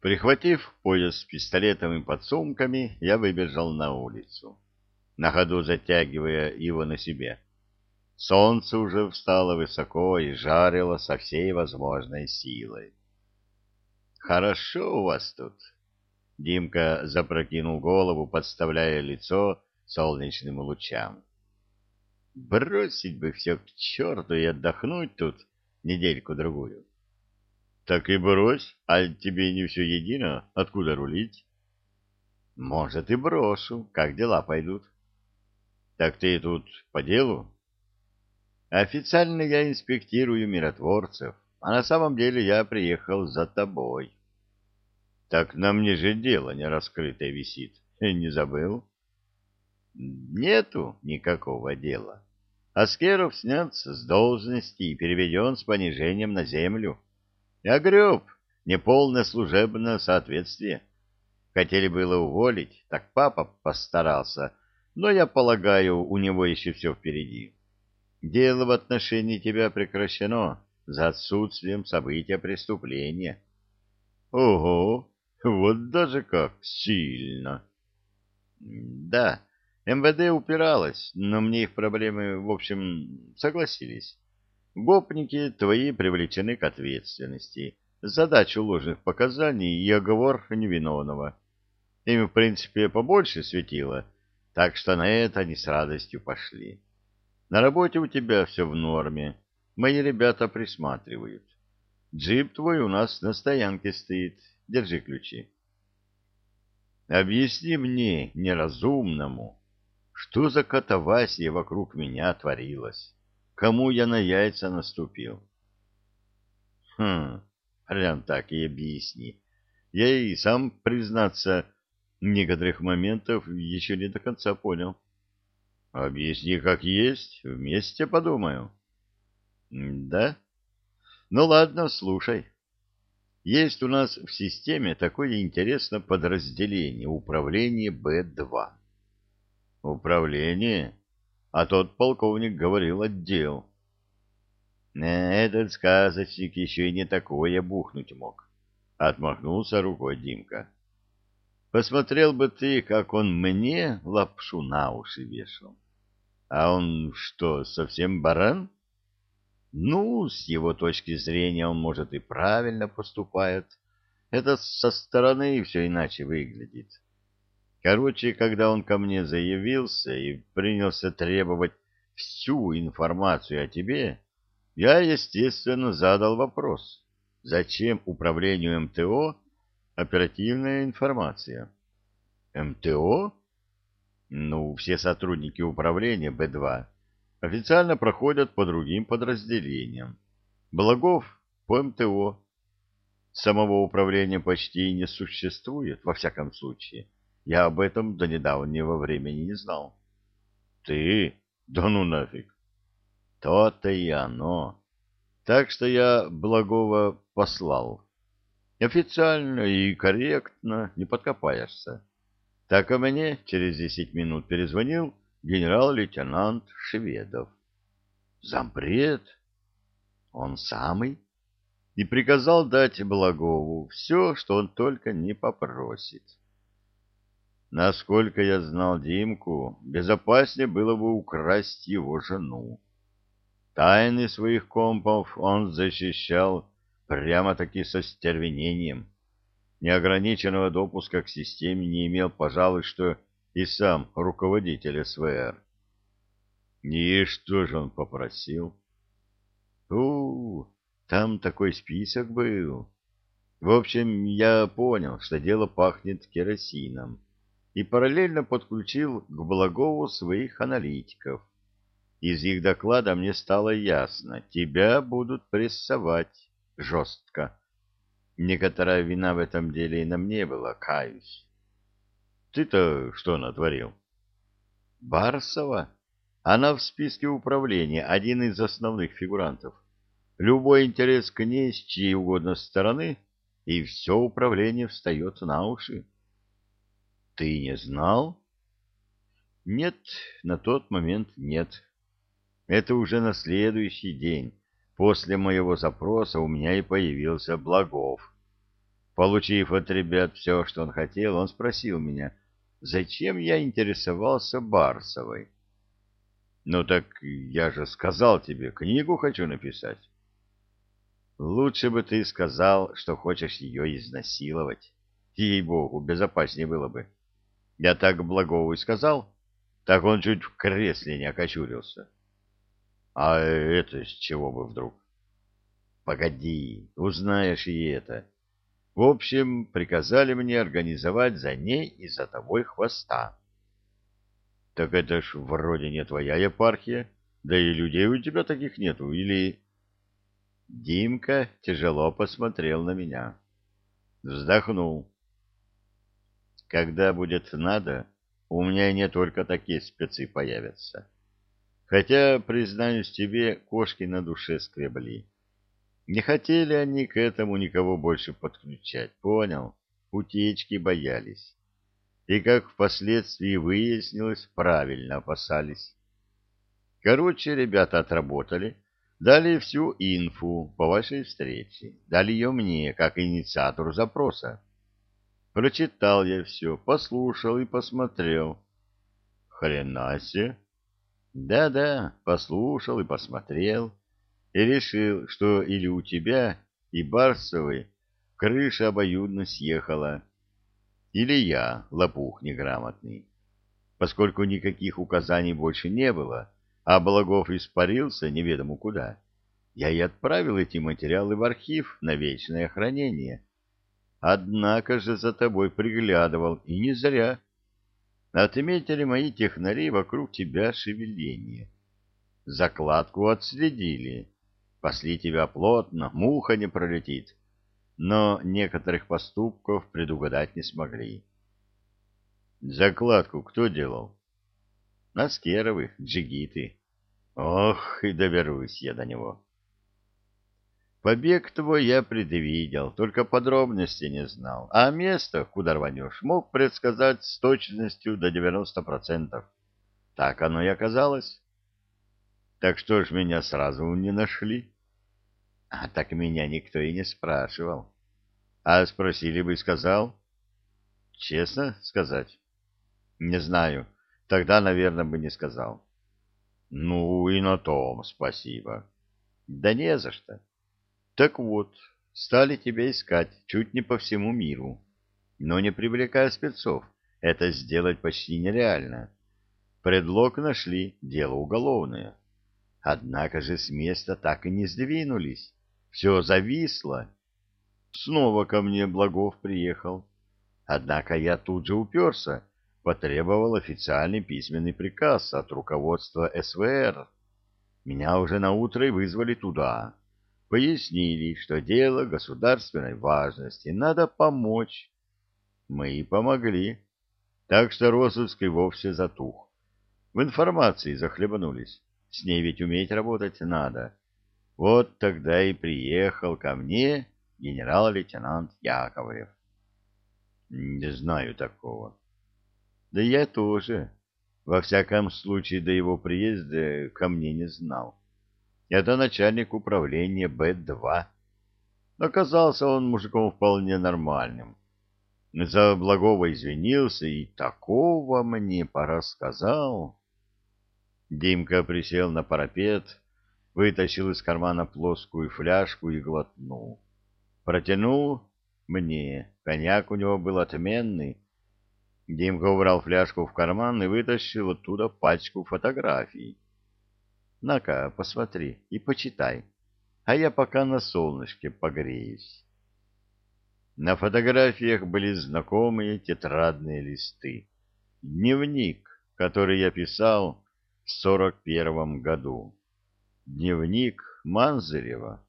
Прихватив пояс с пистолетом и подсумками, я выбежал на улицу, на ходу затягивая его на себе. Солнце уже встало высоко и жарило со всей возможной силой. «Хорошо у вас тут!» Димка запрокинул голову, подставляя лицо солнечным лучам. «Бросить бы все к черту и отдохнуть тут недельку-другую. Так и брось, а тебе не все едино, откуда рулить? Может, и брошу, как дела пойдут. Так ты тут по делу? Официально я инспектирую миротворцев, а на самом деле я приехал за тобой. Так на мне же дело не раскрытое висит. Не забыл? Нету никакого дела. Аскеров снят с должности и переведен с понижением на землю. Я греб неполное служебное соответствие. Хотели было уволить, так папа постарался, но я полагаю, у него еще все впереди. Дело в отношении тебя прекращено за отсутствием события преступления. Ого, вот даже как сильно. Да, МВД упиралось, но мне их проблемы, в общем, согласились. Гопники твои привлечены к ответственности за дачу ложных показаний и оговор невиновного. Им, в принципе, побольше светило, так что на это они с радостью пошли. На работе у тебя все в норме, мои ребята присматривают. Джип твой у нас на стоянке стоит, держи ключи. Объясни мне, неразумному, что за катавасия вокруг меня творилась? Кому я на яйца наступил. Хм, прям так и объясни. Я и сам, признаться, некоторых моментов еще не до конца понял. Объясни как есть, вместе подумаю. Да? Ну ладно, слушай. Есть у нас в системе такое интересное подразделение управление Б2. Управление? А тот полковник говорил отдел. Этот сказочник еще и не такое бухнуть мог. Отмахнулся рукой Димка. Посмотрел бы ты, как он мне лапшу на уши вешал. А он что, совсем баран? Ну, с его точки зрения он, может, и правильно поступает. Это со стороны все иначе выглядит. Короче, когда он ко мне заявился и принялся требовать всю информацию о тебе, я, естественно, задал вопрос, зачем управлению МТО оперативная информация? МТО? Ну, все сотрудники управления Б2 официально проходят по другим подразделениям. Благов по МТО. Самого управления почти не существует, во всяком случае. Я об этом до недавнего времени не знал. Ты? Да ну нафиг. То-то и оно. Так что я благого послал. Официально и корректно, не подкопаешься. Так и мне через десять минут перезвонил генерал-лейтенант Шведов. Зампред? Он самый? И приказал дать Благову все, что он только не попросит. Насколько я знал Димку, безопаснее было бы украсть его жену. Тайны своих компов он защищал прямо-таки со стервенением. Неограниченного допуска к системе не имел, пожалуй, что и сам руководитель СВР. И что же он попросил? У, там такой список был. В общем, я понял, что дело пахнет керосином и параллельно подключил к Благову своих аналитиков. Из их доклада мне стало ясно, тебя будут прессовать жестко. Некоторая вина в этом деле и на мне была, каюсь. Ты-то что натворил? Барсова? Она в списке управления, один из основных фигурантов. Любой интерес к ней с чьей угодно стороны, и все управление встает на уши. Ты не знал? Нет, на тот момент нет. Это уже на следующий день. После моего запроса у меня и появился Благов. Получив от ребят все, что он хотел, он спросил меня, зачем я интересовался Барсовой. Ну так я же сказал тебе, книгу хочу написать. Лучше бы ты сказал, что хочешь ее изнасиловать. Ей-богу, безопаснее было бы. Я так Благову и сказал, так он чуть в кресле не окочурился. А это с чего бы вдруг? Погоди, узнаешь и это. В общем, приказали мне организовать за ней и за тобой хвоста. Так это ж вроде не твоя епархия, да и людей у тебя таких нету, или... Димка тяжело посмотрел на меня. Вздохнул. Когда будет надо, у меня не только такие спецы появятся. Хотя, признаюсь тебе, кошки на душе скребли. Не хотели они к этому никого больше подключать, понял? Утечки боялись. И, как впоследствии выяснилось, правильно опасались. Короче, ребята отработали, дали всю инфу по вашей встрече, дали ее мне, как инициатору запроса. Прочитал я все, послушал и посмотрел. Хрена себе! Да-да, послушал и посмотрел и решил, что или у тебя и Барсовой крыша обоюдно съехала, или я, лопух неграмотный. Поскольку никаких указаний больше не было, а Благов испарился неведомо куда, я и отправил эти материалы в архив на вечное хранение. Однако же за тобой приглядывал, и не зря. Отметили мои технари вокруг тебя шевеление. Закладку отследили Пасли тебя плотно, муха не пролетит. Но некоторых поступков предугадать не смогли. Закладку кто делал? Аскеровы, джигиты. Ох, и доберусь я до него. Побег твой я предвидел, только подробностей не знал. А место, куда рванешь, мог предсказать с точностью до девяносто процентов. Так оно и оказалось. Так что ж меня сразу не нашли? А так меня никто и не спрашивал. А спросили бы, сказал? Честно сказать? Не знаю. Тогда, наверное, бы не сказал. Ну и на том спасибо. Да не за что. Так вот, стали тебя искать чуть не по всему миру. Но не привлекая спецов, это сделать почти нереально. Предлог нашли, дело уголовное. Однако же с места так и не сдвинулись. Все зависло. Снова ко мне Благов приехал. Однако я тут же уперся, потребовал официальный письменный приказ от руководства СВР. Меня уже на утро и вызвали туда. Пояснили, что дело государственной важности, надо помочь. Мы и помогли. Так что розыск и вовсе затух. В информации захлебнулись. С ней ведь уметь работать надо. Вот тогда и приехал ко мне генерал-лейтенант Яковлев. Не знаю такого. Да я тоже. Во всяком случае, до его приезда ко мне не знал. Это начальник управления Б-2. Оказался он мужиком вполне нормальным. За благого извинился и такого мне порассказал. Димка присел на парапет, вытащил из кармана плоскую фляжку и глотнул. Протянул мне. Коньяк у него был отменный. Димка убрал фляжку в карман и вытащил оттуда пачку фотографий. На-ка, посмотри и почитай, а я пока на солнышке погреюсь. На фотографиях были знакомые тетрадные листы. Дневник, который я писал в сорок первом году. Дневник Манзарева.